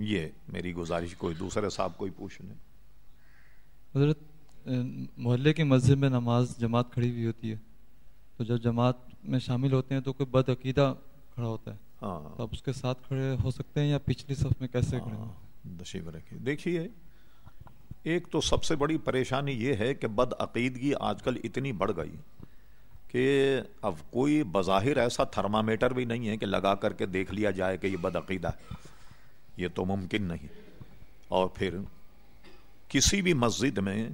یہ میری گزارش کوئی دوسرے صاحب کوئی پوچھ لیں۔ حضرت محلے کی مسجد میں نماز جماعت کھڑی ہوئی ہوتی ہے۔ تو جب جماعت میں شامل ہوتے ہیں تو کوئی بد عقیدہ کھڑا ہوتا ہے۔ ہاں۔ تو آپ اس کے ساتھ کھڑے ہو سکتے ہیں یا پچھلی صف میں کیسے کھڑے رکھے دیکھیے ایک تو سب سے بڑی پریشانی یہ ہے کہ بد عقیدگی آج کل اتنی بڑھ گئی کہ اب کوئی بظاہر ایسا تھرمامیٹر بھی نہیں ہے کہ لگا کر کے دیکھ لیا جائے کہ یہ بد عقیدہ ہے۔ یہ تو ممکن نہیں۔ اور پھر کسی بھی مسجد میں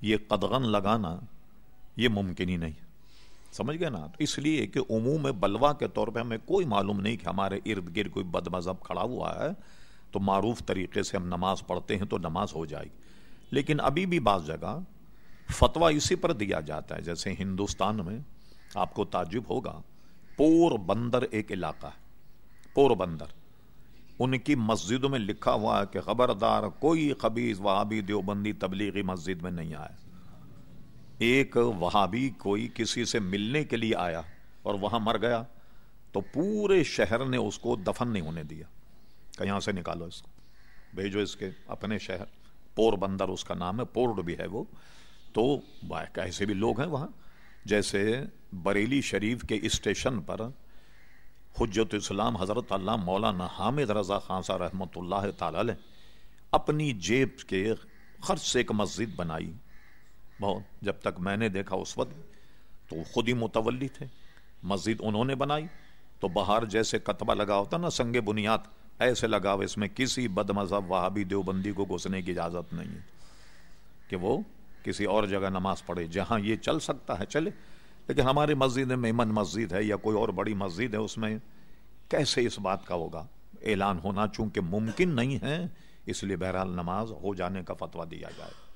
یہ قدغن لگانا یہ ممکن ہی نہیں۔ سمجھ گئے نا؟ تو اس لیے کہ عموم بلوا کے طور پہ ہمیں کوئی معلوم نہیں کہ ہمارے ارد گرد کوئی بد مذہب کھڑا ہوا ہے تو معروف طریقے سے ہم نماز پڑھتے ہیں تو نماز ہو جائے گی۔ لیکن ابھی بھی بعض جگہ فتویٰ اسی پر دیا جاتا ہے۔ جیسے ہندوستان میں آپ کو تعجب ہوگا پور بندر ایک علاقہ ہے۔ پور بندر ان کی مسجدوں میں لکھا ہوا ہے کہ خبردار کوئی خبیز وہابی دیوبندی تبلیغی مسجد میں نہیں آیا۔ ایک وہابی کوئی کسی سے ملنے کے لیے آیا اور وہاں مر گیا تو پورے شہر نے اس کو دفن نہیں ہونے دیا۔ کہ یہاں سے نکالو اس کو، بھیجو اس کے اپنے شہر۔ پور بندر اس کا نام ہے، پورڈ بھی ہے وہ۔ تو ایسے بھی لوگ ہیں وہاں۔ جیسے بریلی شریف کے اسٹیشن پر حجت اسلام حضرت اللہ مولانا حامد رضا خان صاحب رحمۃ اللہ تعالی اپنی جیب کے خرچ سے ایک مسجد بنائی۔ بہت، جب تک میں نے دیکھا اس وقت تو خود ہی متولی تھے۔ مسجد انہوں نے بنائی۔ تو باہر جیسے کتبہ لگا ہوتا نا، سنگ بنیاد، ایسے لگا اس میں کسی بد مذہب وہابی دیوبندی کو گھسنے کی اجازت نہیں ہے کہ وہ کسی اور جگہ نماز پڑھے۔ جہاں یہ چل سکتا ہے، چلے۔ لیکن ہماری مسجد میمن مسجد ہے یا کوئی اور بڑی مسجد ہے، اس میں کیسے اس بات کا ہوگا؟ اعلان ہونا چونکہ ممکن نہیں ہے، اس لیے بہرحال نماز ہو جانے کا فتویٰ دیا جائے۔